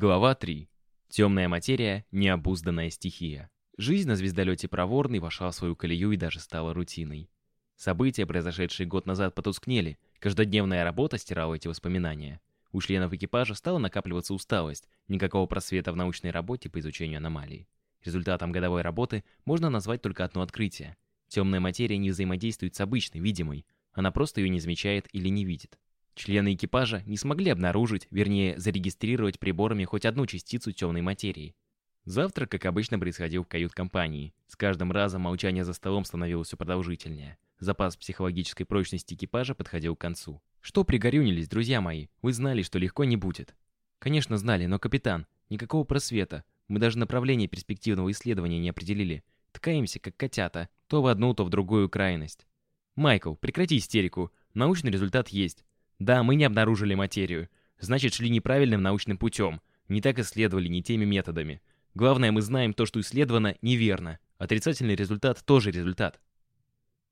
Глава 3. Темная материя – необузданная стихия. Жизнь на звездолете Проворный вошла в свою колею и даже стала рутиной. События, произошедшие год назад, потускнели, каждодневная работа стирала эти воспоминания. У членов экипажа стала накапливаться усталость, никакого просвета в научной работе по изучению аномалий. Результатом годовой работы можно назвать только одно открытие. Темная материя не взаимодействует с обычной, видимой, она просто ее не замечает или не видит. Члены экипажа не смогли обнаружить, вернее, зарегистрировать приборами хоть одну частицу темной материи. Завтрак, как обычно, происходил в кают-компании. С каждым разом молчание за столом становилось все продолжительнее. Запас психологической прочности экипажа подходил к концу. «Что пригорюнились, друзья мои? Вы знали, что легко не будет». «Конечно знали, но, капитан, никакого просвета. Мы даже направление перспективного исследования не определили. Ткаемся, как котята, то в одну, то в другую крайность». «Майкл, прекрати истерику. Научный результат есть. Да, мы не обнаружили материю. Значит, шли неправильным научным путем. Не так исследовали, не теми методами. Главное, мы знаем то, что исследовано, неверно. Отрицательный результат тоже результат.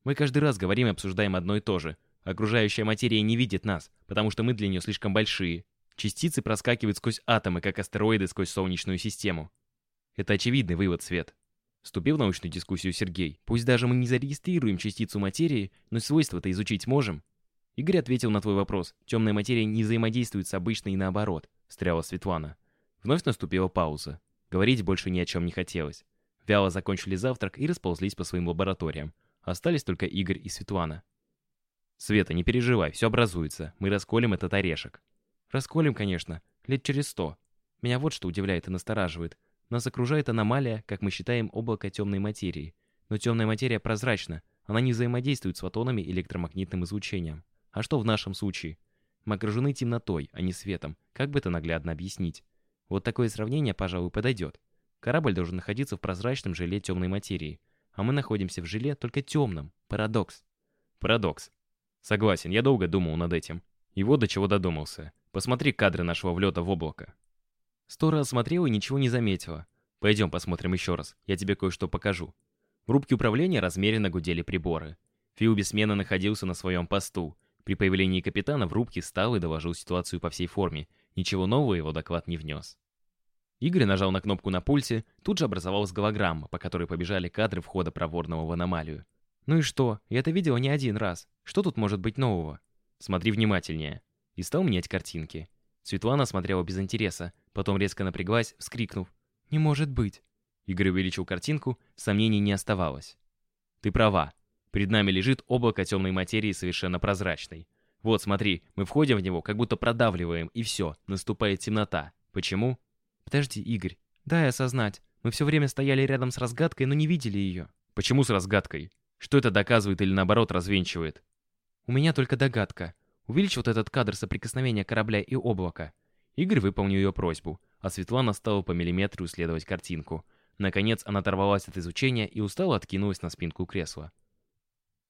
Мы каждый раз говорим и обсуждаем одно и то же. Окружающая материя не видит нас, потому что мы для нее слишком большие. Частицы проскакивают сквозь атомы, как астероиды сквозь Солнечную систему. Это очевидный вывод, Свет. Вступил в научную дискуссию Сергей. Пусть даже мы не зарегистрируем частицу материи, но свойства-то изучить можем. Игорь ответил на твой вопрос. Темная материя не взаимодействует с обычной и наоборот, встряла Светлана. Вновь наступила пауза. Говорить больше ни о чем не хотелось. Вяло закончили завтрак и расползлись по своим лабораториям. Остались только Игорь и Светлана. «Света, не переживай, все образуется. Мы расколем этот орешек». «Расколем, конечно. Лет через сто. Меня вот что удивляет и настораживает. Нас окружает аномалия, как мы считаем, облако темной материи. Но темная материя прозрачна. Она не взаимодействует с фотонами и электромагнитным излучением. А что в нашем случае? Мы окружены темнотой, а не светом. Как бы это наглядно объяснить? Вот такое сравнение, пожалуй, подойдет. Корабль должен находиться в прозрачном желе темной материи, а мы находимся в желе только темном. Парадокс. Парадокс. Согласен, я долго думал над этим. И вот до чего додумался. Посмотри кадры нашего влета в облако. Сто раз смотрел и ничего не заметила. Пойдем посмотрим еще раз, я тебе кое-что покажу. В рубке управления размеренно гудели приборы. Фил бессменно находился на своем посту, при появлении капитана в рубке встал и доложил ситуацию по всей форме. Ничего нового его доклад не внес. Игорь нажал на кнопку на пульсе, тут же образовалась голограмма, по которой побежали кадры входа проворного в аномалию. «Ну и что? Я это видела не один раз. Что тут может быть нового?» «Смотри внимательнее». И стал менять картинки. Светлана смотрела без интереса, потом резко напряглась, вскрикнув. «Не может быть!» Игорь увеличил картинку, сомнений не оставалось. «Ты права. Перед нами лежит облако темной материи совершенно прозрачной. Вот, смотри, мы входим в него, как будто продавливаем, и все, наступает темнота. Почему? Подожди, Игорь, дай осознать. Мы все время стояли рядом с разгадкой, но не видели ее. Почему с разгадкой? Что это доказывает или наоборот развенчивает? У меня только догадка. Увеличь вот этот кадр соприкосновения корабля и облака. Игорь выполнил ее просьбу, а Светлана стала по миллиметру исследовать картинку. Наконец она оторвалась от изучения и устало откинулась на спинку кресла.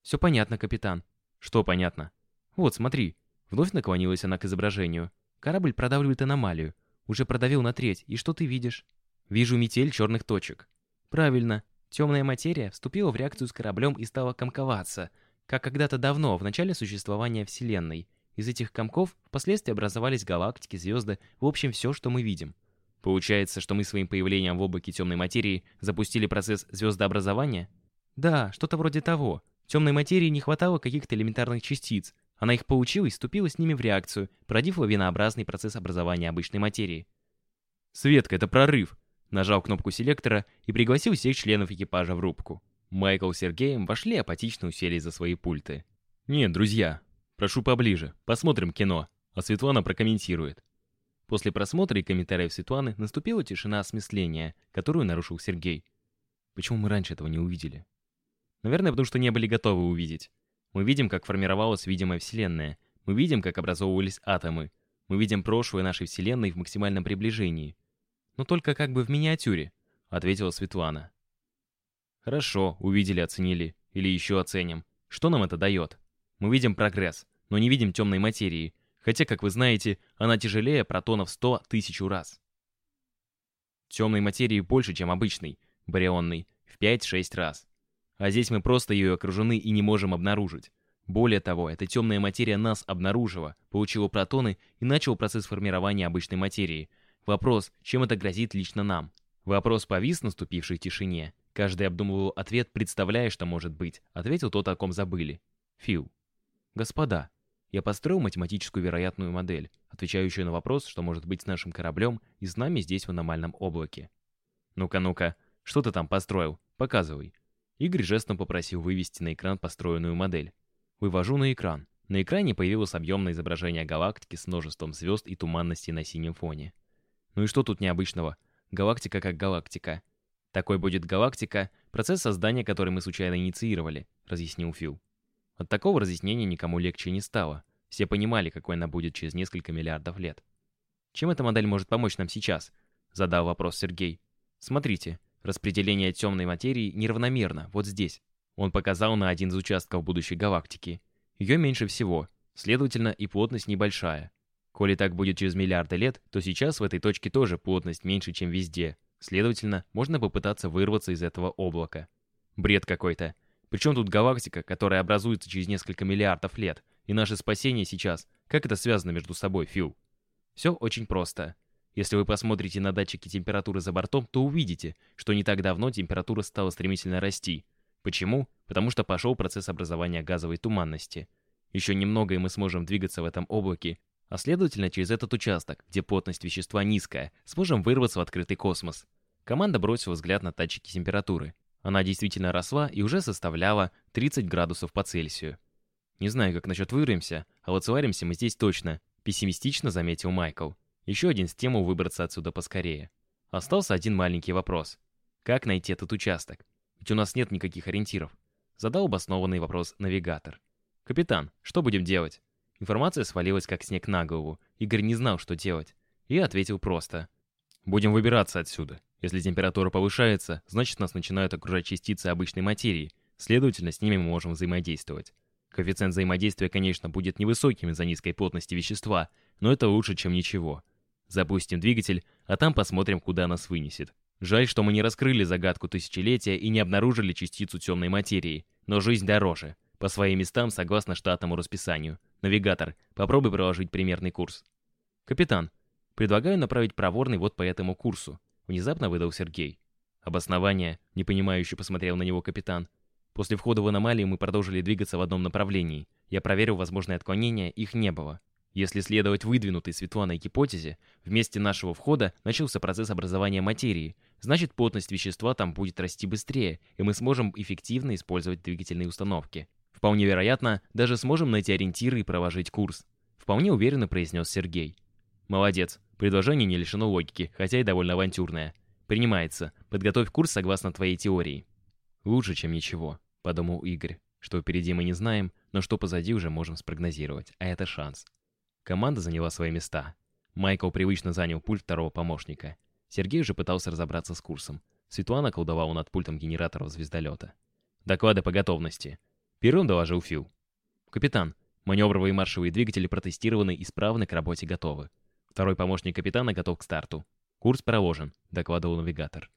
«Все понятно, капитан». «Что понятно?» «Вот, смотри». Вновь наклонилась она к изображению. «Корабль продавливает аномалию. Уже продавил на треть. И что ты видишь?» «Вижу метель черных точек». «Правильно. Темная материя вступила в реакцию с кораблем и стала комковаться, как когда-то давно, в начале существования Вселенной. Из этих комков впоследствии образовались галактики, звезды, в общем, все, что мы видим. Получается, что мы своим появлением в облаке темной материи запустили процесс звездообразования? Да, что-то вроде того. Темной материи не хватало каких-то элементарных частиц. Она их получила и вступила с ними в реакцию, породив лавинообразный процесс образования обычной материи. «Светка, это прорыв!» Нажал кнопку селектора и пригласил всех членов экипажа в рубку. Майкл с Сергеем вошли апатично уселись за свои пульты. «Нет, друзья, прошу поближе, посмотрим кино, а Светлана прокомментирует». После просмотра и комментариев Светланы наступила тишина осмысления, которую нарушил Сергей. «Почему мы раньше этого не увидели?» Наверное, потому что не были готовы увидеть. Мы видим, как формировалась видимая Вселенная. Мы видим, как образовывались атомы. Мы видим прошлое нашей Вселенной в максимальном приближении. Но только как бы в миниатюре, ответила Светлана. Хорошо, увидели, оценили. Или еще оценим. Что нам это дает? Мы видим прогресс, но не видим темной материи. Хотя, как вы знаете, она тяжелее протонов 100 тысячу раз. Темной материи больше, чем обычной, барионной, в 5-6 раз. А здесь мы просто ее окружены и не можем обнаружить. Более того, эта темная материя нас обнаружила, получила протоны и начал процесс формирования обычной материи. Вопрос, чем это грозит лично нам? Вопрос повис в наступившей тишине. Каждый обдумывал ответ, представляя, что может быть. Ответил тот, о ком забыли. Фил. Господа, я построил математическую вероятную модель, отвечающую на вопрос, что может быть с нашим кораблем и с нами здесь в аномальном облаке. Ну-ка, ну-ка, что ты там построил? Показывай. Игорь жестом попросил вывести на экран построенную модель. Вывожу на экран. На экране появилось объемное изображение галактики с множеством звезд и туманностей на синем фоне. Ну и что тут необычного? Галактика как галактика. Такой будет галактика, процесс создания которой мы случайно инициировали, разъяснил Фил. От такого разъяснения никому легче не стало. Все понимали, какой она будет через несколько миллиардов лет. Чем эта модель может помочь нам сейчас? Задал вопрос Сергей. Смотрите, распределение темной материи неравномерно, вот здесь. Он показал на один из участков будущей галактики. Ее меньше всего, следовательно, и плотность небольшая. Коли так будет через миллиарды лет, то сейчас в этой точке тоже плотность меньше, чем везде. Следовательно, можно попытаться вырваться из этого облака. Бред какой-то. Причем тут галактика, которая образуется через несколько миллиардов лет, и наше спасение сейчас? Как это связано между собой, Фил? Все очень просто. Если вы посмотрите на датчики температуры за бортом, то увидите, что не так давно температура стала стремительно расти. Почему? Потому что пошел процесс образования газовой туманности. Еще немного, и мы сможем двигаться в этом облаке, а следовательно, через этот участок, где плотность вещества низкая, сможем вырваться в открытый космос. Команда бросила взгляд на датчики температуры. Она действительно росла и уже составляла 30 градусов по Цельсию. «Не знаю, как насчет вырвемся, а вот сваримся мы здесь точно», — пессимистично заметил Майкл. Еще один стимул выбраться отсюда поскорее. Остался один маленький вопрос. Как найти этот участок? Ведь у нас нет никаких ориентиров. Задал обоснованный вопрос навигатор. «Капитан, что будем делать?» Информация свалилась как снег на голову. Игорь не знал, что делать. И ответил просто. «Будем выбираться отсюда. Если температура повышается, значит нас начинают окружать частицы обычной материи. Следовательно, с ними мы можем взаимодействовать. Коэффициент взаимодействия, конечно, будет невысоким из-за низкой плотности вещества, но это лучше, чем ничего. Запустим двигатель, а там посмотрим, куда нас вынесет. Жаль, что мы не раскрыли загадку тысячелетия и не обнаружили частицу темной материи. Но жизнь дороже. По своим местам, согласно штатному расписанию. Навигатор, попробуй проложить примерный курс. Капитан, предлагаю направить проворный вот по этому курсу. Внезапно выдал Сергей. Обоснование, непонимающе посмотрел на него капитан. После входа в аномалию мы продолжили двигаться в одном направлении. Я проверил возможные отклонения, их не было. Если следовать выдвинутой Светланой гипотезе, вместе нашего входа начался процесс образования материи, значит плотность вещества там будет расти быстрее, и мы сможем эффективно использовать двигательные установки. Вполне вероятно, даже сможем найти ориентиры и проложить курс. Вполне уверенно произнес Сергей. Молодец, предложение не лишено логики, хотя и довольно авантюрное. Принимается, подготовь курс согласно твоей теории. Лучше, чем ничего, подумал Игорь. Что впереди мы не знаем, но что позади уже можем спрогнозировать, а это шанс. Команда заняла свои места. Майкл привычно занял пульт второго помощника. Сергей уже пытался разобраться с курсом. Светлана колдовала над пультом генераторов звездолета. «Доклады по готовности». Первым доложил Фил. «Капитан, маневровые маршевые двигатели протестированы и исправны к работе готовы. Второй помощник капитана готов к старту. Курс проложен», — докладывал навигатор.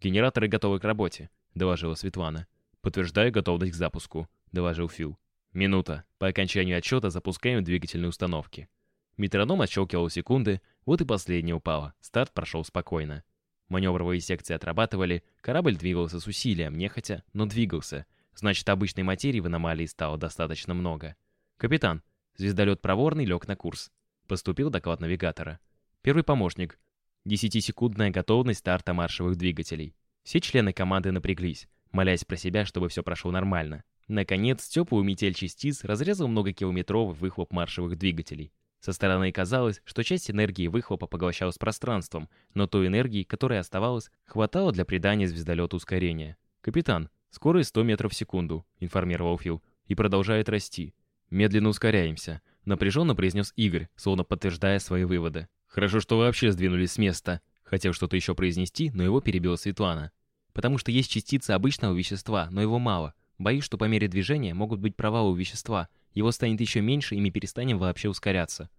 «Генераторы готовы к работе», — доложила Светлана. «Подтверждаю готовность к запуску», — доложил Фил. «Минута. По окончанию отсчета запускаем двигательные установки». Метроном отщелкивал секунды, вот и последняя упала. Старт прошел спокойно. Маневровые секции отрабатывали, корабль двигался с усилием, нехотя, но двигался. Значит, обычной материи в аномалии стало достаточно много. «Капитан, звездолет проворный лег на курс». Поступил доклад навигатора. Первый помощник. Десятисекундная готовность старта маршевых двигателей. Все члены команды напряглись, молясь про себя, чтобы все прошло нормально. Наконец, теплую метель частиц разрезал многокилометровый выхлоп маршевых двигателей. Со стороны казалось, что часть энергии выхлопа поглощалась пространством, но той энергии, которая оставалась, хватало для придания звездолету ускорения. «Капитан, скорость 100 метров в секунду», — информировал Фил, — «и продолжает расти. Медленно ускоряемся», — напряженно произнес Игорь, словно подтверждая свои выводы. «Хорошо, что вообще сдвинулись с места». Хотел что-то еще произнести, но его перебила Светлана. «Потому что есть частицы обычного вещества, но его мало. Боюсь, что по мере движения могут быть провалы у вещества, его станет еще меньше, и мы перестанем вообще ускоряться.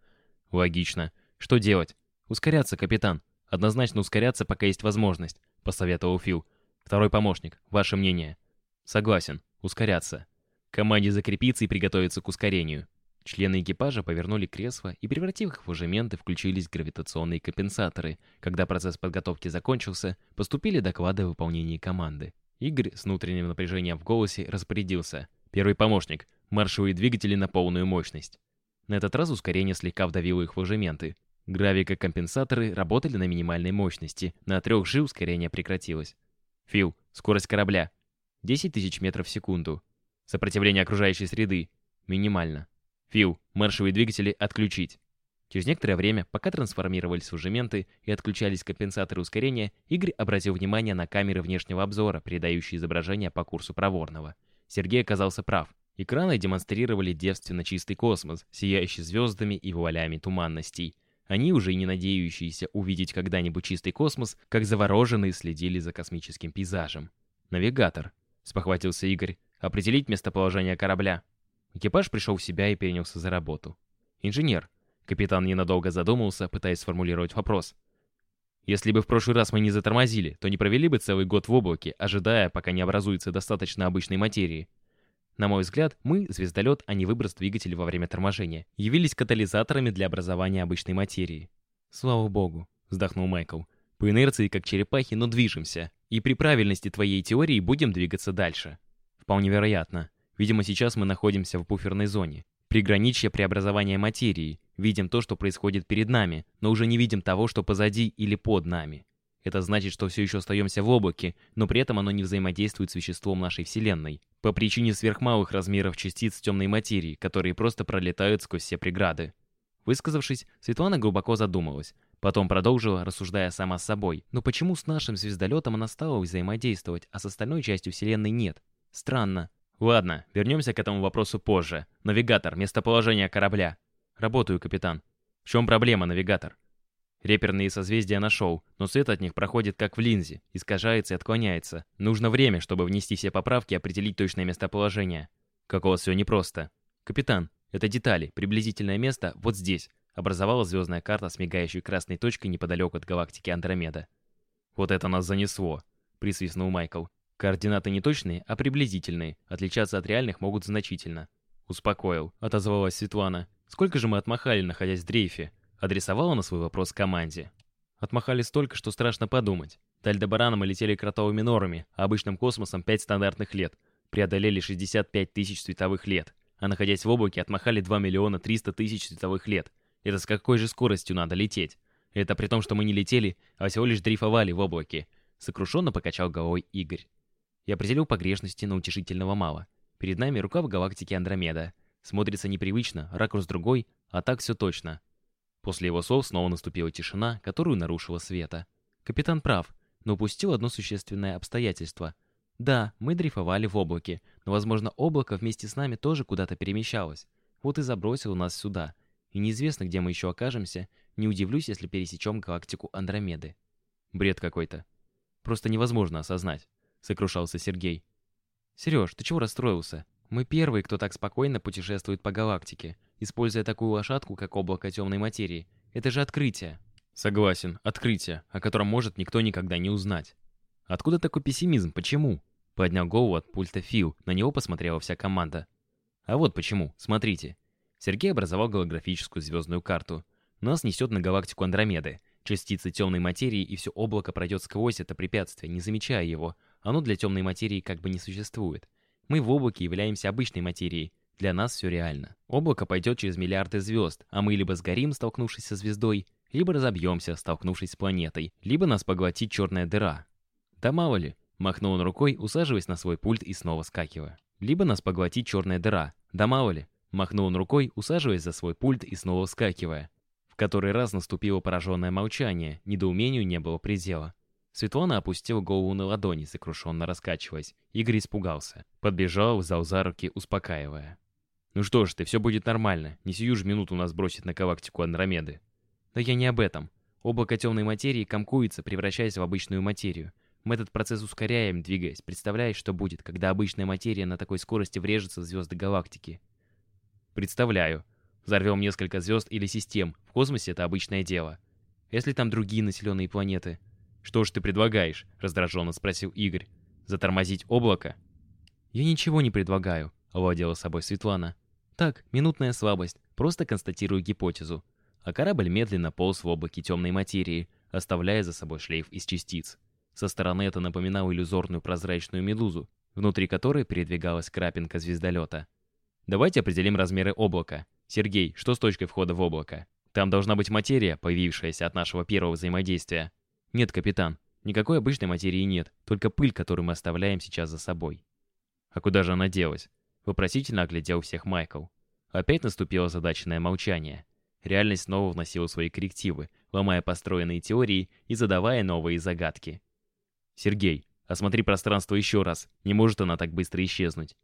Логично. Что делать? Ускоряться, капитан. Однозначно ускоряться, пока есть возможность, посоветовал Фил. Второй помощник, ваше мнение? Согласен. Ускоряться. Команде закрепиться и приготовиться к ускорению. Члены экипажа повернули кресла и, превратив их в ложементы, включились гравитационные компенсаторы. Когда процесс подготовки закончился, поступили доклады о выполнении команды. Игорь с внутренним напряжением в голосе распорядился. Первый помощник. Маршевые двигатели на полную мощность. На этот раз ускорение слегка вдавило их в ложементы. Гравикокомпенсаторы работали на минимальной мощности. На трех G ускорение прекратилось. Фил, скорость корабля. 10 тысяч метров в секунду. Сопротивление окружающей среды. Минимально. Фил, маршевые двигатели отключить. Через некоторое время, пока трансформировались сужементы и отключались компенсаторы ускорения, Игорь обратил внимание на камеры внешнего обзора, передающие изображение по курсу проворного. Сергей оказался прав. Экраны демонстрировали девственно чистый космос, сияющий звездами и вуалями туманностей. Они, уже не надеющиеся увидеть когда-нибудь чистый космос, как завороженные следили за космическим пейзажем. «Навигатор», — спохватился Игорь, — «определить местоположение корабля». Экипаж пришел в себя и перенялся за работу. «Инженер». Капитан ненадолго задумался, пытаясь сформулировать вопрос. «Если бы в прошлый раз мы не затормозили, то не провели бы целый год в облаке, ожидая, пока не образуется достаточно обычной материи. На мой взгляд, мы, звездолет, а не выброс двигателя во время торможения, явились катализаторами для образования обычной материи. «Слава богу», — вздохнул Майкл. «По инерции, как черепахи, но движемся. И при правильности твоей теории будем двигаться дальше». «Вполне вероятно. Видимо, сейчас мы находимся в буферной зоне. Приграничье преобразования материи. Видим то, что происходит перед нами, но уже не видим того, что позади или под нами. Это значит, что все еще остаемся в облаке, но при этом оно не взаимодействует с веществом нашей Вселенной. По причине сверхмалых размеров частиц темной материи, которые просто пролетают сквозь все преграды. Высказавшись, Светлана глубоко задумалась. Потом продолжила, рассуждая сама с собой. Но почему с нашим звездолетом она стала взаимодействовать, а с остальной частью Вселенной нет? Странно. Ладно, вернемся к этому вопросу позже. Навигатор, местоположение корабля. Работаю, капитан. В чем проблема, навигатор? Реперные созвездия нашел, но свет от них проходит как в линзе, искажается и отклоняется. Нужно время, чтобы внести все поправки и определить точное местоположение. Как у вас все непросто. Капитан, это детали, приблизительное место вот здесь. Образовала звездная карта с мигающей красной точкой неподалеку от галактики Андромеда. Вот это нас занесло, присвистнул Майкл. Координаты не точные, а приблизительные. Отличаться от реальных могут значительно. Успокоил, отозвалась Светлана. Сколько же мы отмахали, находясь в дрейфе? Адресовала на свой вопрос команде. Отмахали столько, что страшно подумать. До Альдебарана мы летели кротовыми норами, а обычным космосом 5 стандартных лет. Преодолели 65 тысяч световых лет. А находясь в облаке, отмахали 2 миллиона 300 тысяч световых лет. Это с какой же скоростью надо лететь? Это при том, что мы не летели, а всего лишь дрейфовали в облаке. Сокрушенно покачал головой Игорь и определил погрешности, но утешительного мало. Перед нами рука в галактике Андромеда. Смотрится непривычно, ракурс другой, а так все точно. После его слов снова наступила тишина, которую нарушила света. Капитан прав, но упустил одно существенное обстоятельство. Да, мы дрейфовали в облаке, но, возможно, облако вместе с нами тоже куда-то перемещалось. Вот и забросило нас сюда. И неизвестно, где мы еще окажемся, не удивлюсь, если пересечем галактику Андромеды. Бред какой-то. Просто невозможно осознать сокрушался Сергей. «Сереж, ты чего расстроился? Мы первые, кто так спокойно путешествует по галактике, используя такую лошадку, как облако темной материи. Это же открытие». «Согласен, открытие, о котором может никто никогда не узнать». «Откуда такой пессимизм? Почему?» Поднял голову от пульта Фил, на него посмотрела вся команда. «А вот почему, смотрите». Сергей образовал голографическую звездную карту. Нас несет на галактику Андромеды. Частицы темной материи и все облако пройдет сквозь это препятствие, не замечая его, оно для темной материи как бы не существует. Мы в облаке являемся обычной материей. Для нас все реально. Облако пойдет через миллиарды звезд, а мы либо сгорим, столкнувшись со звездой, либо разобьемся, столкнувшись с планетой, либо нас поглотит черная дыра. Да мало ли, махнул он рукой, усаживаясь на свой пульт и снова скакивая. Либо нас поглотит черная дыра. Да мало ли, махнул он рукой, усаживаясь за свой пульт и снова вскакивая. В который раз наступило пораженное молчание, недоумению не было предела. Светлана опустила голову на ладони, сокрушенно раскачиваясь. Игорь испугался. Подбежал, взял за руки, успокаивая. «Ну что ж ты, все будет нормально. Не сию же минуту нас бросит на галактику Андромеды». «Да я не об этом. Облако темной материи комкуется, превращаясь в обычную материю. Мы этот процесс ускоряем, двигаясь. Представляешь, что будет, когда обычная материя на такой скорости врежется в звезды галактики?» «Представляю. Взорвем несколько звезд или систем. В космосе это обычное дело. Если там другие населенные планеты, «Что ж ты предлагаешь?» — раздраженно спросил Игорь. «Затормозить облако?» «Я ничего не предлагаю», — овладела собой Светлана. Так, минутная слабость, просто констатирую гипотезу. А корабль медленно полз в облаке темной материи, оставляя за собой шлейф из частиц. Со стороны это напоминало иллюзорную прозрачную медузу, внутри которой передвигалась крапинка звездолета. Давайте определим размеры облака. Сергей, что с точкой входа в облако? Там должна быть материя, появившаяся от нашего первого взаимодействия. Нет, капитан, никакой обычной материи нет, только пыль, которую мы оставляем сейчас за собой. А куда же она делась? Вопросительно оглядел всех Майкл. Опять наступило задаченное молчание. Реальность снова вносила свои коррективы, ломая построенные теории и задавая новые загадки. «Сергей, осмотри пространство еще раз. Не может она так быстро исчезнуть».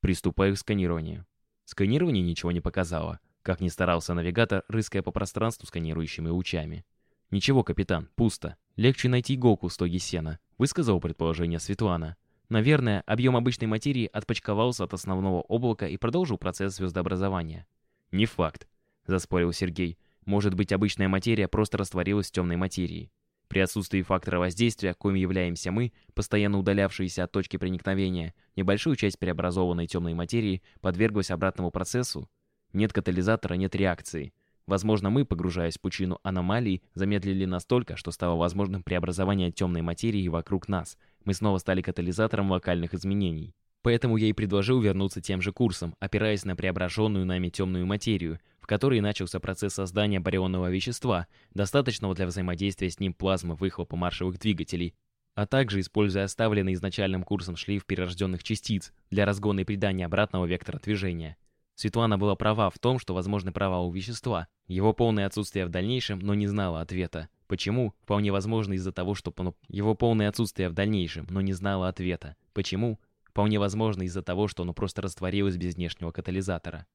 Приступаю к сканированию. Сканирование ничего не показало, как ни старался навигатор, рыская по пространству сканирующими лучами. «Ничего, капитан, пусто. Легче найти иголку в стоге сена», — высказал предположение Светлана. Наверное, объем обычной материи отпочковался от основного облака и продолжил процесс звездообразования. «Не факт», — заспорил Сергей. «Может быть, обычная материя просто растворилась в темной материи. При отсутствии фактора воздействия, коим являемся мы, постоянно удалявшиеся от точки проникновения, небольшую часть преобразованной темной материи подверглась обратному процессу. Нет катализатора, нет реакции. Возможно, мы, погружаясь в пучину аномалий, замедлили настолько, что стало возможным преобразование темной материи вокруг нас. Мы снова стали катализатором локальных изменений. Поэтому я и предложил вернуться тем же курсом, опираясь на преображенную нами темную материю, в которой начался процесс создания барионного вещества, достаточного для взаимодействия с ним плазмы выхлопа маршевых двигателей, а также используя оставленный изначальным курсом шлейф перерожденных частиц для разгона и придания обратного вектора движения. Светлана была права в том, что возможны провал у вещества, его полное отсутствие в дальнейшем, но не знала ответа. Почему? Вполне возможно из-за того, что его полное отсутствие в дальнейшем, но не знала ответа. Почему? Вполне возможно из-за того, что оно просто растворилось без внешнего катализатора.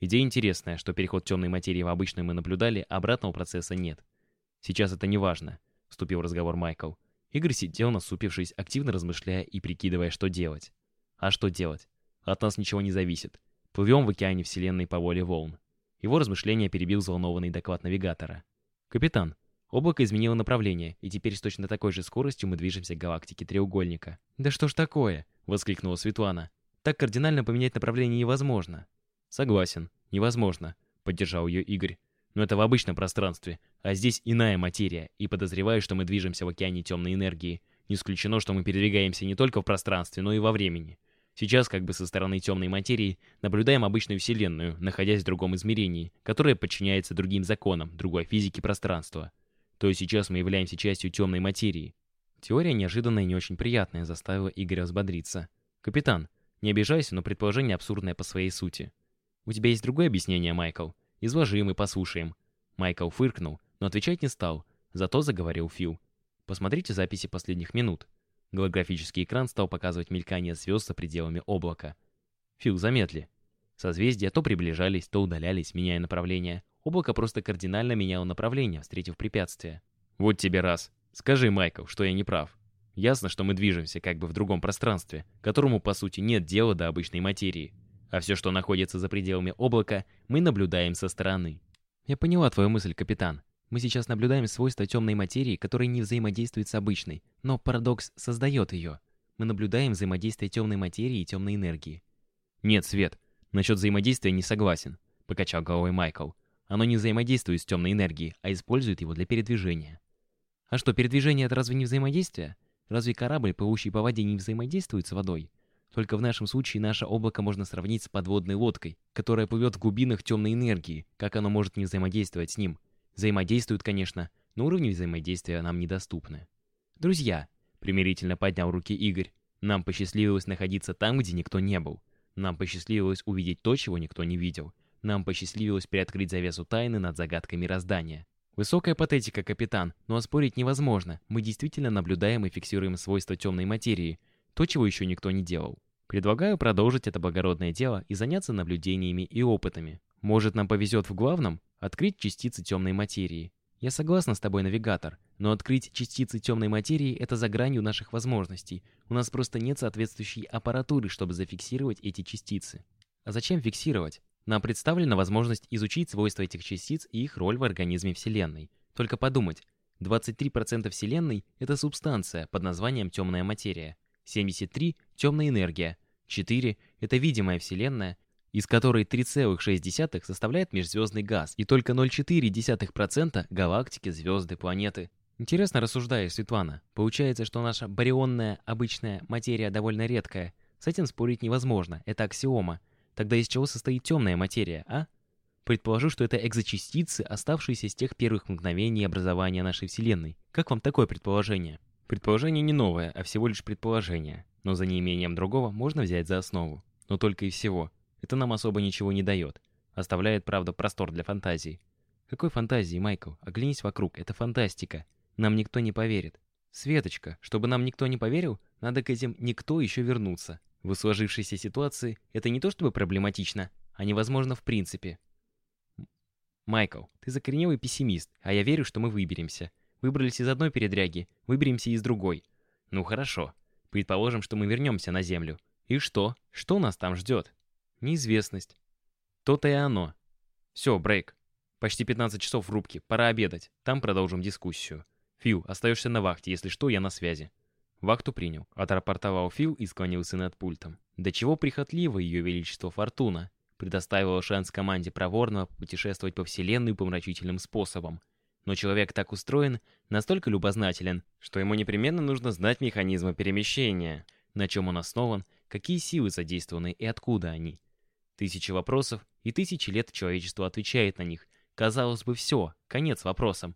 Идея интересная, что переход темной материи в обычную мы наблюдали, а обратного процесса нет. Сейчас это не важно, вступил в разговор Майкл. Игорь сидел, насупившись, активно размышляя и прикидывая, что делать. А что делать? От нас ничего не зависит. Плывем в океане Вселенной по воле волн. Его размышления перебил взволнованный доклад навигатора. «Капитан, облако изменило направление, и теперь с точно такой же скоростью мы движемся к галактике Треугольника». «Да что ж такое?» — воскликнула Светлана. «Так кардинально поменять направление невозможно». «Согласен, невозможно», — поддержал ее Игорь. «Но это в обычном пространстве, а здесь иная материя, и подозреваю, что мы движемся в океане темной энергии. Не исключено, что мы передвигаемся не только в пространстве, но и во времени. Сейчас, как бы со стороны темной материи, наблюдаем обычную Вселенную, находясь в другом измерении, которое подчиняется другим законам, другой физике пространства. То сейчас мы являемся частью темной материи, Теория неожиданная и не очень приятная заставила Игоря взбодриться. «Капитан, не обижайся, но предположение абсурдное по своей сути. У тебя есть другое объяснение, Майкл? Изложи и мы послушаем». Майкл фыркнул, но отвечать не стал, зато заговорил Фил. «Посмотрите записи последних минут». Голографический экран стал показывать мелькание звезд за пределами облака. Фил, замедли. Созвездия то приближались, то удалялись, меняя направление. Облако просто кардинально меняло направление, встретив препятствие. «Вот тебе раз», Скажи, Майкл, что я не прав. Ясно, что мы движемся как бы в другом пространстве, которому, по сути, нет дела до обычной материи. А все, что находится за пределами облака, мы наблюдаем со стороны. Я поняла твою мысль, капитан. Мы сейчас наблюдаем свойства темной материи, которые не взаимодействуют с обычной, но парадокс создает ее. Мы наблюдаем взаимодействие темной материи и темной энергии. Нет, Свет, насчет взаимодействия не согласен, покачал головой Майкл. Оно не взаимодействует с темной энергией, а использует его для передвижения. А что, передвижение — это разве не взаимодействие? Разве корабль, плывущий по воде, не взаимодействует с водой? Только в нашем случае наше облако можно сравнить с подводной лодкой, которая плывет в глубинах темной энергии. Как оно может не взаимодействовать с ним? Взаимодействует, конечно, но уровни взаимодействия нам недоступны. Друзья, примирительно поднял руки Игорь, нам посчастливилось находиться там, где никто не был. Нам посчастливилось увидеть то, чего никто не видел. Нам посчастливилось приоткрыть завесу тайны над загадкой мироздания. Высокая патетика, капитан, но оспорить невозможно. Мы действительно наблюдаем и фиксируем свойства темной материи, то, чего еще никто не делал. Предлагаю продолжить это благородное дело и заняться наблюдениями и опытами. Может, нам повезет в главном открыть частицы темной материи. Я согласна с тобой, навигатор, но открыть частицы темной материи — это за гранью наших возможностей. У нас просто нет соответствующей аппаратуры, чтобы зафиксировать эти частицы. А зачем фиксировать? Нам представлена возможность изучить свойства этих частиц и их роль в организме Вселенной. Только подумать, 23% Вселенной — это субстанция под названием темная материя, 73% — темная энергия, 4% — это видимая Вселенная, из которой 3,6 составляет межзвездный газ и только 0,4% галактики, звезды, планеты. Интересно рассуждаешь, Светлана. Получается, что наша барионная обычная материя довольно редкая. С этим спорить невозможно, это аксиома. Тогда из чего состоит темная материя, а? Предположу, что это экзочастицы, оставшиеся с тех первых мгновений образования нашей Вселенной. Как вам такое предположение? Предположение не новое, а всего лишь предположение. Но за неимением другого можно взять за основу. Но только и всего. Это нам особо ничего не дает. Оставляет, правда, простор для фантазии. Какой фантазии, Майкл? Оглянись вокруг, это фантастика. Нам никто не поверит. Светочка, чтобы нам никто не поверил, надо к этим «никто» еще вернуться. В сложившейся ситуации это не то чтобы проблематично, а невозможно в принципе. Майкл, ты закоренелый пессимист, а я верю, что мы выберемся. Выбрались из одной передряги, выберемся из другой. Ну хорошо. Предположим, что мы вернемся на Землю. И что? Что нас там ждет? Неизвестность. То-то и оно. Все, брейк. Почти 15 часов в рубке, пора обедать. Там продолжим дискуссию. Фил, остаешься на вахте, если что, я на связи. Вахту принял. Отрапортовал Фил и склонился над пультом. До чего прихотливо ее величество Фортуна. Предоставила шанс команде проворного путешествовать по вселенной помрачительным способом. Но человек так устроен, настолько любознателен, что ему непременно нужно знать механизмы перемещения, на чем он основан, какие силы задействованы и откуда они. Тысячи вопросов, и тысячи лет человечество отвечает на них. Казалось бы, все, конец вопросам.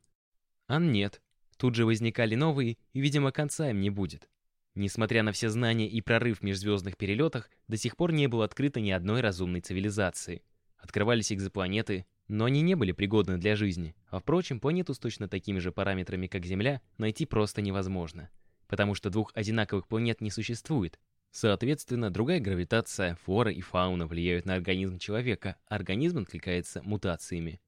А нет. Тут же возникали новые, и, видимо, конца им не будет. Несмотря на все знания и прорыв в межзвездных перелетах, до сих пор не было открыто ни одной разумной цивилизации. Открывались экзопланеты, но они не были пригодны для жизни. А впрочем, планету с точно такими же параметрами, как Земля, найти просто невозможно. Потому что двух одинаковых планет не существует. Соответственно, другая гравитация, флора и фауна влияют на организм человека, а организм откликается мутациями.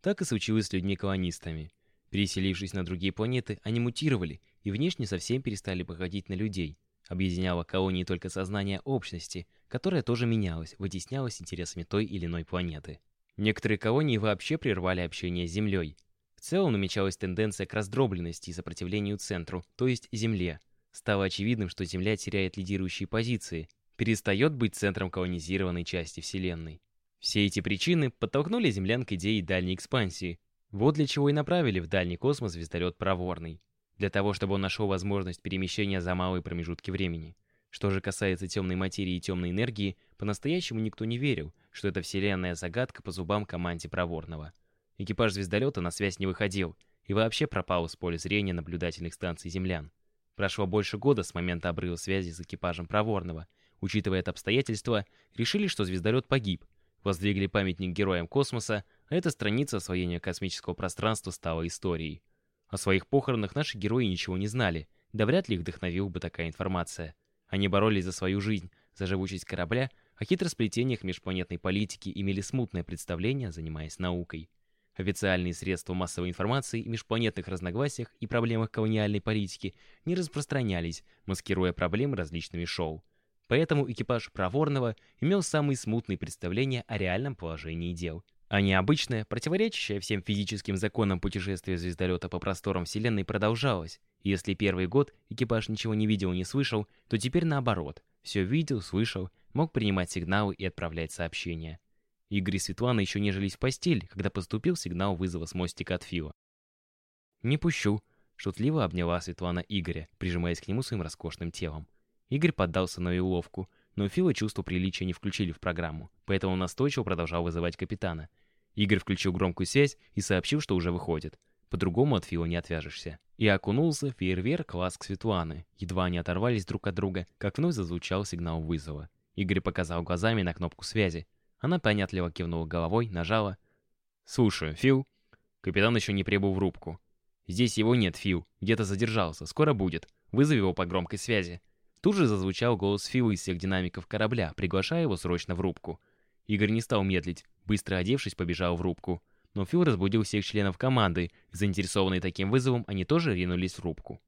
Так и случилось с людьми-колонистами. Переселившись на другие планеты, они мутировали и внешне совсем перестали походить на людей. Объединяло колонии только сознание общности, которое тоже менялось, вытеснялось интересами той или иной планеты. Некоторые колонии вообще прервали общение с Землей. В целом намечалась тенденция к раздробленности и сопротивлению центру, то есть Земле. Стало очевидным, что Земля теряет лидирующие позиции, перестает быть центром колонизированной части Вселенной. Все эти причины подтолкнули землян к идее дальней экспансии, вот для чего и направили в дальний космос звездолет «Проворный». Для того, чтобы он нашел возможность перемещения за малые промежутки времени. Что же касается темной материи и темной энергии, по-настоящему никто не верил, что это вселенная загадка по зубам команде Проворного. Экипаж звездолета на связь не выходил и вообще пропал с поля зрения наблюдательных станций землян. Прошло больше года с момента обрыва связи с экипажем Проворного. Учитывая это обстоятельство, решили, что звездолет погиб, воздвигли памятник героям космоса, эта страница освоения космического пространства стала историей. О своих похоронах наши герои ничего не знали, да вряд ли их вдохновила бы такая информация. Они боролись за свою жизнь, за живучесть корабля, о хитросплетениях межпланетной политики имели смутное представление, занимаясь наукой. Официальные средства массовой информации о межпланетных разногласиях и проблемах колониальной политики не распространялись, маскируя проблемы различными шоу. Поэтому экипаж Проворного имел самые смутные представления о реальном положении дел а необычное, противоречащее всем физическим законам путешествия звездолета по просторам Вселенной продолжалось. Если первый год экипаж ничего не видел и не слышал, то теперь наоборот. Все видел, слышал, мог принимать сигналы и отправлять сообщения. Игорь и Светлана еще нежились в постель, когда поступил сигнал вызова с мостика от Фила. «Не пущу», — шутливо обняла Светлана Игоря, прижимаясь к нему своим роскошным телом. Игорь поддался на уловку, но Фила чувство приличия не включили в программу, поэтому настойчиво продолжал вызывать капитана — Игорь включил громкую связь и сообщил, что уже выходит. По-другому от Фила не отвяжешься. И окунулся в фейерверк ласк Светланы. Едва они оторвались друг от друга, как вновь зазвучал сигнал вызова. Игорь показал глазами на кнопку связи. Она понятливо кивнула головой, нажала. «Слушаю, Фил?» Капитан еще не прибыл в рубку. «Здесь его нет, Фил. Где-то задержался. Скоро будет. Вызови его по громкой связи». Тут же зазвучал голос Фила из всех динамиков корабля, приглашая его срочно в рубку. Игорь не стал медлить. Быстро одевшись, побежал в рубку. Но Фил разбудил всех членов команды. Заинтересованные таким вызовом, они тоже ринулись в рубку.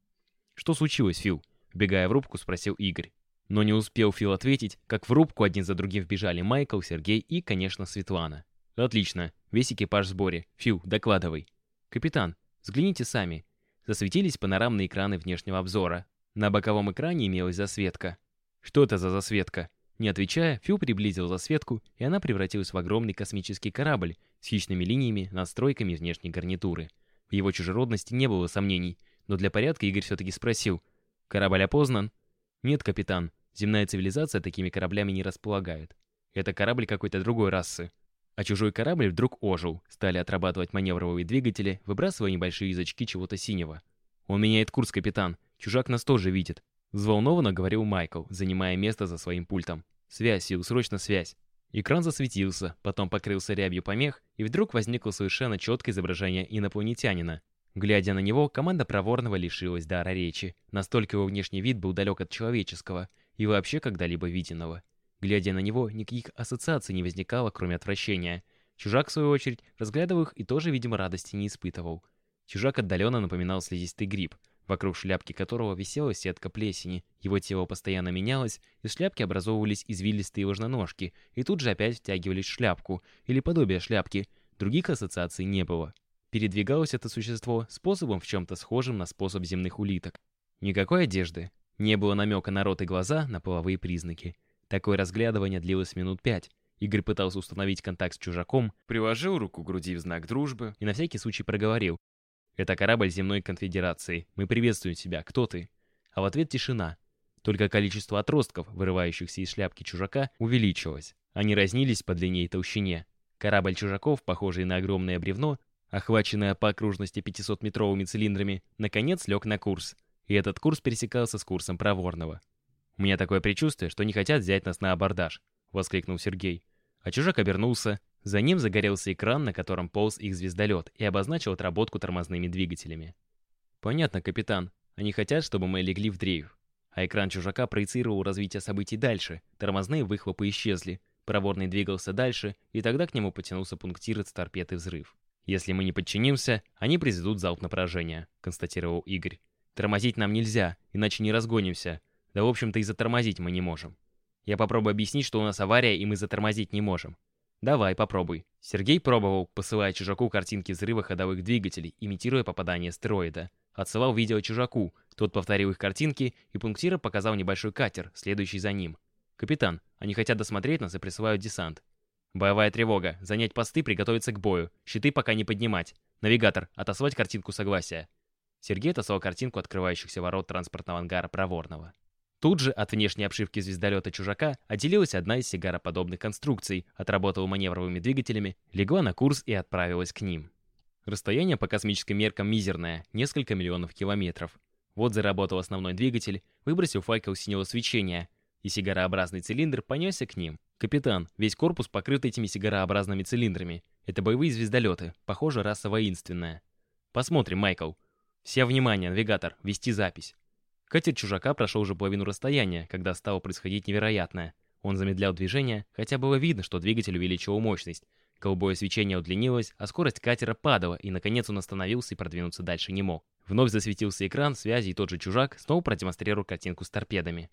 «Что случилось, Фил?» Вбегая в рубку, спросил Игорь. Но не успел Фил ответить, как в рубку один за другим вбежали Майкл, Сергей и, конечно, Светлана. «Отлично. Весь экипаж в сборе. Фил, докладывай». «Капитан, взгляните сами». Засветились панорамные экраны внешнего обзора. На боковом экране имелась засветка. «Что это за засветка?» Не отвечая, Фил приблизил засветку, и она превратилась в огромный космический корабль с хищными линиями, настройками внешней гарнитуры. В его чужеродности не было сомнений, но для порядка Игорь все-таки спросил. «Корабль опознан?» «Нет, капитан. Земная цивилизация такими кораблями не располагает. Это корабль какой-то другой расы». А чужой корабль вдруг ожил, стали отрабатывать маневровые двигатели, выбрасывая небольшие язычки чего-то синего. «Он меняет курс, капитан. Чужак нас тоже видит. Взволнованно говорил Майкл, занимая место за своим пультом. «Связь, Сил, срочно связь!» Экран засветился, потом покрылся рябью помех, и вдруг возникло совершенно четкое изображение инопланетянина. Глядя на него, команда проворного лишилась дара речи. Настолько его внешний вид был далек от человеческого и вообще когда-либо виденного. Глядя на него, никаких ассоциаций не возникало, кроме отвращения. Чужак, в свою очередь, разглядывал их и тоже, видимо, радости не испытывал. Чужак отдаленно напоминал слизистый гриб — вокруг шляпки которого висела сетка плесени. Его тело постоянно менялось, из шляпки образовывались извилистые ложноножки, и тут же опять втягивались в шляпку, или подобие шляпки. Других ассоциаций не было. Передвигалось это существо способом в чем-то схожим на способ земных улиток. Никакой одежды. Не было намека на рот и глаза, на половые признаки. Такое разглядывание длилось минут пять. Игорь пытался установить контакт с чужаком, приложил руку к груди в знак дружбы и на всякий случай проговорил. Это корабль земной конфедерации. Мы приветствуем тебя. Кто ты? А в ответ тишина. Только количество отростков, вырывающихся из шляпки чужака, увеличилось. Они разнились по длине и толщине. Корабль чужаков, похожий на огромное бревно, охваченное по окружности 500-метровыми цилиндрами, наконец лег на курс. И этот курс пересекался с курсом проворного. «У меня такое предчувствие, что не хотят взять нас на абордаж», — воскликнул Сергей. А чужак обернулся, за ним загорелся экран, на котором полз их звездолет, и обозначил отработку тормозными двигателями. «Понятно, капитан. Они хотят, чтобы мы легли в дрейф». А экран чужака проецировал развитие событий дальше. Тормозные выхлопы исчезли. Проворный двигался дальше, и тогда к нему потянулся пунктир с торпеды взрыв. «Если мы не подчинимся, они произведут залп на поражение», — констатировал Игорь. «Тормозить нам нельзя, иначе не разгонимся. Да, в общем-то, и затормозить мы не можем. Я попробую объяснить, что у нас авария, и мы затормозить не можем. «Давай, попробуй». Сергей пробовал, посылая чужаку картинки взрыва ходовых двигателей, имитируя попадание стероида. Отсылал видео чужаку, тот повторил их картинки, и пунктира показал небольшой катер, следующий за ним. «Капитан, они хотят досмотреть нас и присылают десант». «Боевая тревога. Занять посты, приготовиться к бою. Щиты пока не поднимать. Навигатор, отослать картинку согласия». Сергей отослал картинку открывающихся ворот транспортного ангара Проворного. Тут же от внешней обшивки звездолета «Чужака» отделилась одна из сигароподобных конструкций, отработала маневровыми двигателями, легла на курс и отправилась к ним. Расстояние по космическим меркам мизерное, несколько миллионов километров. Вот заработал основной двигатель, выбросил факел синего свечения, и сигарообразный цилиндр понесся к ним. «Капитан, весь корпус покрыт этими сигарообразными цилиндрами. Это боевые звездолеты, похоже, раса воинственная. Посмотрим, Майкл. Все внимание, навигатор, вести запись». Катер чужака прошел уже половину расстояния, когда стало происходить невероятное. Он замедлял движение, хотя было видно, что двигатель увеличивал мощность. Голубое свечение удлинилось, а скорость катера падала, и наконец он остановился и продвинуться дальше не мог. Вновь засветился экран связи, и тот же чужак снова продемонстрировал картинку с торпедами.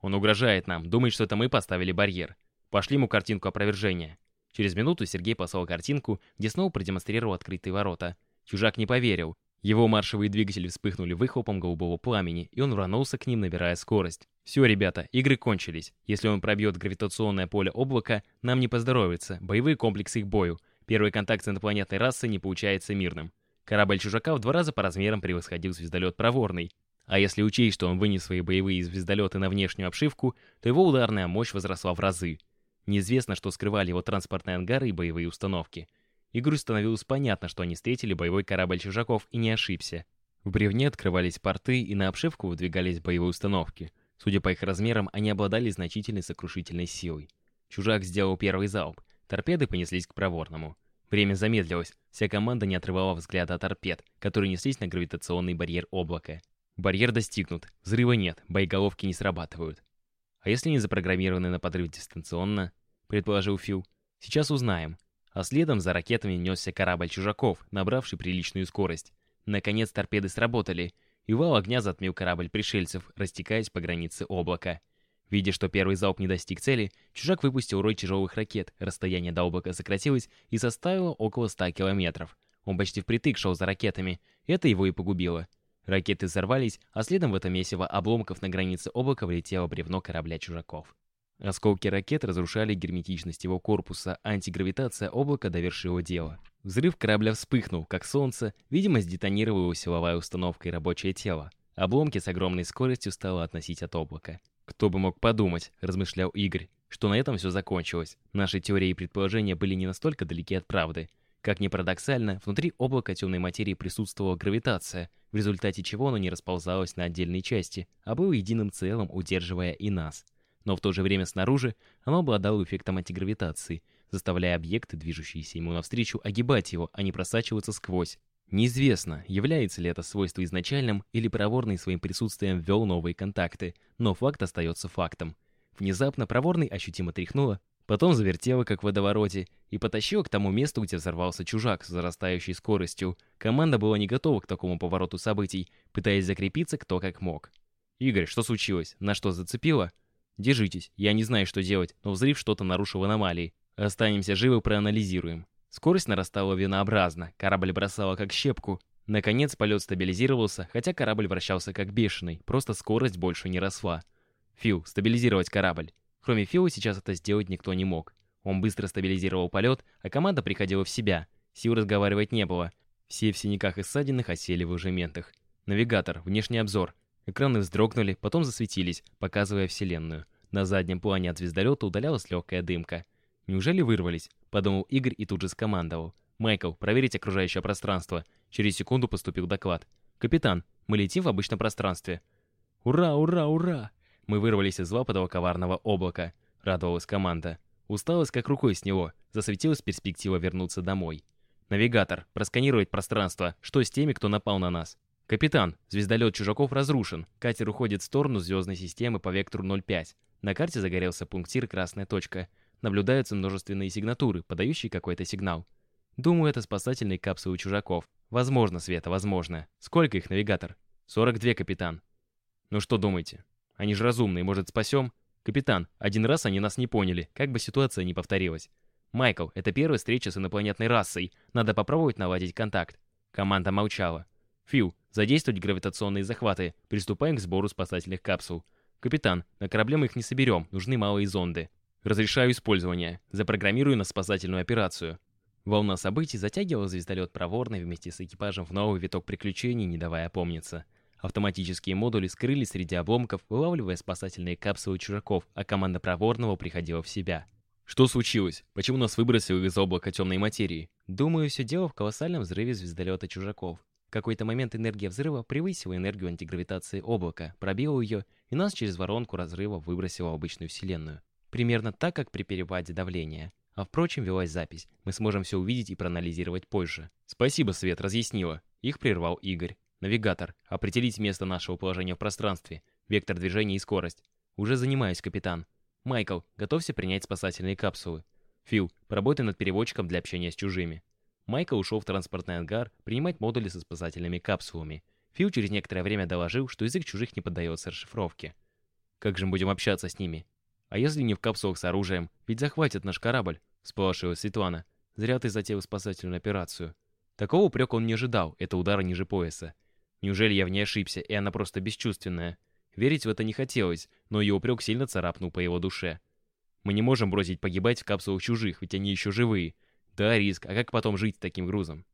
Он угрожает нам, думает, что это мы поставили барьер. Пошли ему картинку опровержения. Через минуту Сергей послал картинку, где снова продемонстрировал открытые ворота. Чужак не поверил. Его маршевые двигатели вспыхнули выхлопом голубого пламени, и он рванулся к ним, набирая скорость. «Все, ребята, игры кончились. Если он пробьет гравитационное поле облака, нам не поздоровится. Боевые комплексы к бою. Первый контакт с инопланетной расой не получается мирным. Корабль чужака в два раза по размерам превосходил звездолет «Проворный». А если учесть, что он вынес свои боевые звездолеты на внешнюю обшивку, то его ударная мощь возросла в разы. Неизвестно, что скрывали его транспортные ангары и боевые установки. Игорю становилось понятно, что они встретили боевой корабль чужаков и не ошибся. В бревне открывались порты, и на обшивку выдвигались боевые установки. Судя по их размерам, они обладали значительной сокрушительной силой. Чужак сделал первый залп. Торпеды понеслись к проворному. Время замедлилось. Вся команда не отрывала взгляда от торпед, которые неслись на гравитационный барьер облака. Барьер достигнут. Взрыва нет, боеголовки не срабатывают. А если не запрограммированы на подрыв дистанционно, предположил Фил, сейчас узнаем а следом за ракетами несся корабль чужаков, набравший приличную скорость. Наконец торпеды сработали, и вал огня затмил корабль пришельцев, растекаясь по границе облака. Видя, что первый залп не достиг цели, чужак выпустил рой тяжелых ракет, расстояние до облака сократилось и составило около 100 километров. Он почти впритык шел за ракетами, это его и погубило. Ракеты взорвались, а следом в это месиво обломков на границе облака влетело бревно корабля чужаков. Осколки ракет разрушали герметичность его корпуса, антигравитация облака довершила дело. Взрыв корабля вспыхнул, как солнце, видимо, сдетонировала его силовая установка и рабочее тело. Обломки с огромной скоростью стало относить от облака. «Кто бы мог подумать», — размышлял Игорь, что на этом все закончилось. Наши теории и предположения были не настолько далеки от правды. Как ни парадоксально, внутри облака темной материи присутствовала гравитация, в результате чего оно не расползалось на отдельные части, а было единым целым, удерживая и нас. Но в то же время снаружи оно обладало эффектом антигравитации, заставляя объекты, движущиеся ему навстречу, огибать его, а не просачиваться сквозь. Неизвестно, является ли это свойство изначальным или проворный своим присутствием ввел новые контакты, но факт остается фактом. Внезапно проворный ощутимо тряхнуло, Потом завертела, как в водовороте, и потащила к тому месту, где взорвался чужак с зарастающей скоростью. Команда была не готова к такому повороту событий, пытаясь закрепиться кто как мог. «Игорь, что случилось? На что зацепило?» «Держитесь, я не знаю, что делать, но взрыв что-то нарушил аномалии. Останемся живы, проанализируем». Скорость нарастала винообразно, корабль бросала как щепку. Наконец полет стабилизировался, хотя корабль вращался как бешеный, просто скорость больше не росла. «Фил, стабилизировать корабль». Кроме Фила сейчас это сделать никто не мог. Он быстро стабилизировал полет, а команда приходила в себя. Сил разговаривать не было. Все в синяках и ссадинах осели в ужементах. Навигатор, внешний обзор. Экраны вздрогнули, потом засветились, показывая Вселенную. На заднем плане от звездолета удалялась легкая дымка. «Неужели вырвались?» — подумал Игорь и тут же скомандовал. «Майкл, проверить окружающее пространство». Через секунду поступил доклад. «Капитан, мы летим в обычном пространстве». «Ура, ура, ура!» Мы вырвались из лап этого коварного облака. Радовалась команда. Усталость как рукой с него. Засветилась перспектива вернуться домой. Навигатор, просканировать пространство. Что с теми, кто напал на нас? Капитан, звездолет чужаков разрушен. Катер уходит в сторону звездной системы по вектору 05. На карте загорелся пунктир «Красная точка». Наблюдаются множественные сигнатуры, подающие какой-то сигнал. Думаю, это спасательные капсулы чужаков. Возможно, Света, возможно. Сколько их, навигатор? 42, капитан. Ну что думаете? Они же разумные, может, спасем? Капитан, один раз они нас не поняли, как бы ситуация не повторилась. Майкл, это первая встреча с инопланетной расой. Надо попробовать наладить контакт. Команда молчала. Фил, задействовать гравитационные захваты. Приступаем к сбору спасательных капсул. Капитан, на корабле мы их не соберем, нужны малые зонды. Разрешаю использование. Запрограммирую на спасательную операцию. Волна событий затягивала звездолет проворно вместе с экипажем в новый виток приключений, не давая опомниться. Автоматические модули скрылись среди обломков, вылавливая спасательные капсулы чужаков, а команда проворного приходила в себя. Что случилось? Почему нас выбросило из облака темной материи? Думаю, все дело в колоссальном взрыве звездолета чужаков. Какой-то момент энергия взрыва превысила энергию антигравитации облака, пробила ее, и нас через воронку разрыва выбросило в обычную вселенную. Примерно так, как при перепаде давления. А впрочем, велась запись. Мы сможем все увидеть и проанализировать позже. Спасибо, Свет, разъяснила. Их прервал Игорь. Навигатор. Определить место нашего положения в пространстве. Вектор движения и скорость. Уже занимаюсь, капитан. Майкл, готовься принять спасательные капсулы. Фил, поработай над переводчиком для общения с чужими. Майкл ушел в транспортный ангар принимать модули со спасательными капсулами. Фил через некоторое время доложил, что язык чужих не поддается расшифровке. Как же мы будем общаться с ними? А если не в капсулах с оружием? Ведь захватят наш корабль, всполошилась Светлана. Зря ты затеял спасательную операцию. Такого упрека он не ожидал, это удара ниже пояса. Неужели я в ней ошибся, и она просто бесчувственная? Верить в это не хотелось, но ее упрек сильно царапнул по его душе. Мы не можем бросить погибать в капсулах чужих, ведь они еще живые. Да, риск, а как потом жить с таким грузом?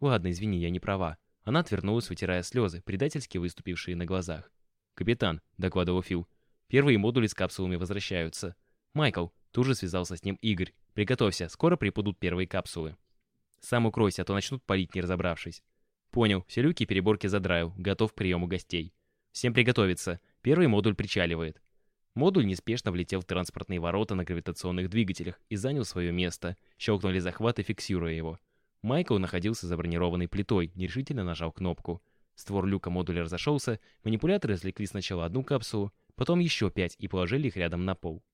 Ладно, извини, я не права. Она отвернулась, вытирая слезы, предательски выступившие на глазах. «Капитан», — докладывал Фил, — «первые модули с капсулами возвращаются». «Майкл», — тут же связался с ним Игорь, — «приготовься, скоро прибудут первые капсулы». «Сам укройся, а то начнут палить, не разобравшись». Понял, все люки и переборки задраил, готов к приему гостей. Всем приготовиться. Первый модуль причаливает. Модуль неспешно влетел в транспортные ворота на гравитационных двигателях и занял свое место. Щелкнули захваты, фиксируя его. Майкл находился за бронированной плитой, нерешительно нажал кнопку. Створ люка модуля разошелся, манипуляторы извлекли сначала одну капсулу, потом еще пять и положили их рядом на пол.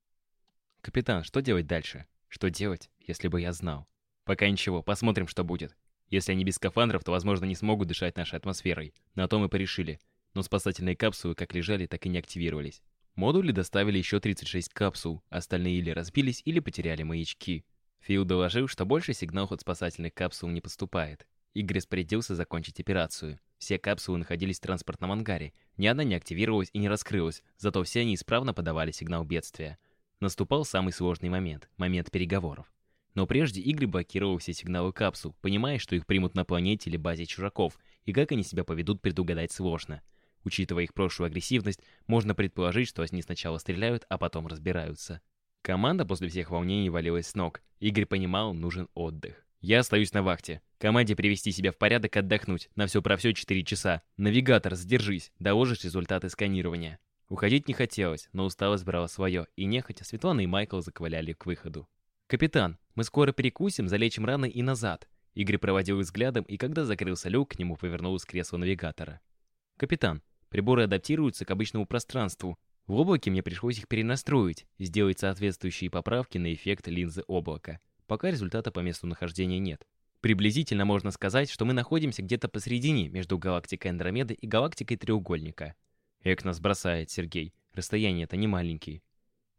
«Капитан, что делать дальше?» «Что делать, если бы я знал?» «Пока ничего, посмотрим, что будет. Если они без скафандров, то, возможно, не смогут дышать нашей атмосферой. На то мы порешили. Но спасательные капсулы как лежали, так и не активировались. Модули доставили еще 36 капсул, остальные или разбились, или потеряли маячки. Фил доложил, что больше сигналов от спасательных капсул не поступает. Игорь распорядился закончить операцию. Все капсулы находились в транспортном ангаре. Ни одна не активировалась и не раскрылась, зато все они исправно подавали сигнал бедствия. Наступал самый сложный момент, момент переговоров. Но прежде Игорь блокировал все сигналы капсул, понимая, что их примут на планете или базе чужаков, и как они себя поведут предугадать сложно. Учитывая их прошлую агрессивность, можно предположить, что они сначала стреляют, а потом разбираются. Команда после всех волнений валилась с ног. Игорь понимал, нужен отдых. Я остаюсь на вахте. Команде привести себя в порядок, отдохнуть. На все про все 4 часа. Навигатор, задержись. Доложишь результаты сканирования. Уходить не хотелось, но усталость брала свое, и нехотя Светлана и Майкл заковыляли к выходу. «Капитан, мы скоро перекусим, залечим раны и назад». Игорь проводил взглядом, и когда закрылся люк, к нему повернулось кресло навигатора. «Капитан, приборы адаптируются к обычному пространству. В облаке мне пришлось их перенастроить, сделать соответствующие поправки на эффект линзы облака. Пока результата по месту нахождения нет. Приблизительно можно сказать, что мы находимся где-то посередине между галактикой Андромеды и галактикой Треугольника. Эк нас бросает, Сергей. Расстояния-то не маленькие.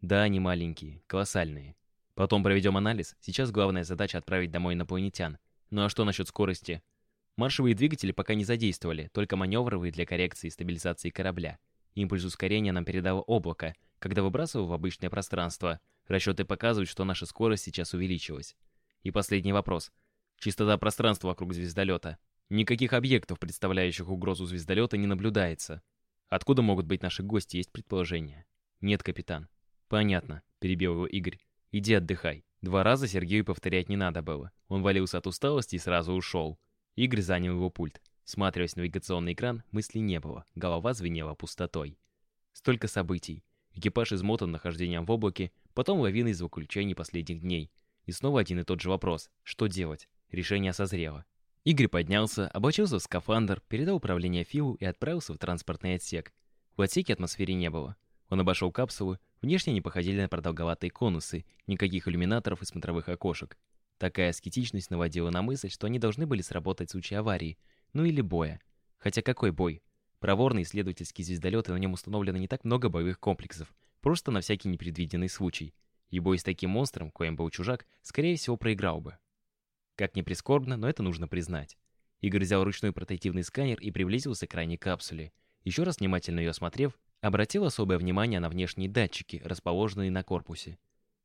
Да, не маленькие, колоссальные. Потом проведем анализ. Сейчас главная задача отправить домой инопланетян. Ну а что насчет скорости? Маршевые двигатели пока не задействовали, только маневровые для коррекции и стабилизации корабля. Импульс ускорения нам передало облако, когда выбрасывал в обычное пространство. Расчеты показывают, что наша скорость сейчас увеличилась. И последний вопрос. Частота пространства вокруг звездолета. Никаких объектов, представляющих угрозу звездолета, не наблюдается. Откуда могут быть наши гости, есть предположение? Нет, капитан. Понятно, перебил его Игорь. Иди отдыхай. Два раза Сергею повторять не надо было. Он валился от усталости и сразу ушел. Игорь занял его пульт. Сматриваясь в навигационный экран, мыслей не было, голова звенела пустотой. Столько событий. Экипаж измотан нахождением в облаке, потом лавина из выключений последних дней. И снова один и тот же вопрос. Что делать? Решение созрело. Игорь поднялся, облачился в скафандр, передал управление Филу и отправился в транспортный отсек. В отсеке атмосферы не было. Он обошел капсулы, внешне они походили на продолговатые конусы, никаких иллюминаторов и смотровых окошек. Такая аскетичность наводила на мысль, что они должны были сработать в случае аварии, ну или боя. Хотя какой бой? Проворный исследовательский звездолет, и на нем установлено не так много боевых комплексов, просто на всякий непредвиденный случай. И бой с таким монстром, коим был чужак, скорее всего проиграл бы. Как ни прискорбно, но это нужно признать. Игорь взял ручной портативный сканер и приблизился к крайней капсуле. Еще раз внимательно ее осмотрев, Обратил особое внимание на внешние датчики, расположенные на корпусе.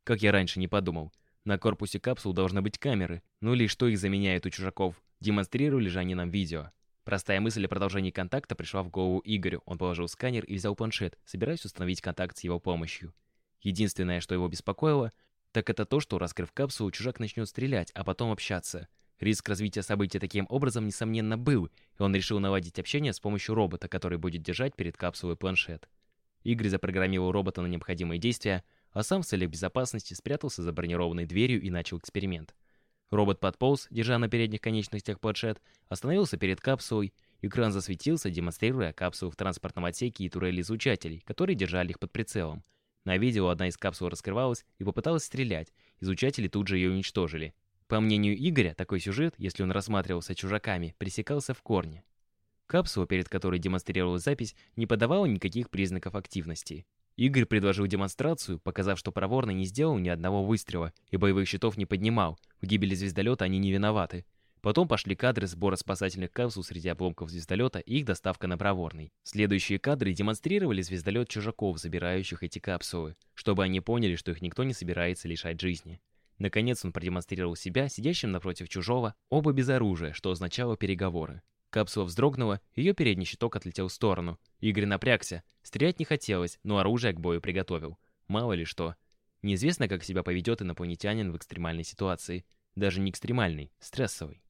Как я раньше не подумал, на корпусе капсул должны быть камеры, ну или что их заменяет у чужаков, демонстрировали же они нам видео. Простая мысль о продолжении контакта пришла в голову Игорю. Он положил сканер и взял планшет, собираясь установить контакт с его помощью. Единственное, что его беспокоило, так это то, что, раскрыв капсулу, чужак начнет стрелять, а потом общаться. Риск развития событий таким образом, несомненно, был, и он решил наладить общение с помощью робота, который будет держать перед капсулой планшет. Игорь запрограммировал робота на необходимые действия, а сам в целях безопасности спрятался за бронированной дверью и начал эксперимент. Робот подполз, держа на передних конечностях планшет, остановился перед капсулой, экран засветился, демонстрируя капсулу в транспортном отсеке и турели излучателей, которые держали их под прицелом. На видео одна из капсул раскрывалась и попыталась стрелять, излучатели тут же ее уничтожили, по мнению Игоря, такой сюжет, если он рассматривался чужаками, пресекался в корне. Капсула, перед которой демонстрировалась запись, не подавала никаких признаков активности. Игорь предложил демонстрацию, показав, что проворно не сделал ни одного выстрела и боевых щитов не поднимал, в гибели звездолета они не виноваты. Потом пошли кадры сбора спасательных капсул среди обломков звездолета и их доставка на проворный. Следующие кадры демонстрировали звездолет чужаков, забирающих эти капсулы, чтобы они поняли, что их никто не собирается лишать жизни. Наконец он продемонстрировал себя, сидящим напротив чужого, оба без оружия, что означало переговоры. Капсула вздрогнула, ее передний щиток отлетел в сторону. Игорь напрягся. Стрелять не хотелось, но оружие к бою приготовил. Мало ли что. Неизвестно, как себя поведет инопланетянин в экстремальной ситуации. Даже не экстремальной, стрессовой.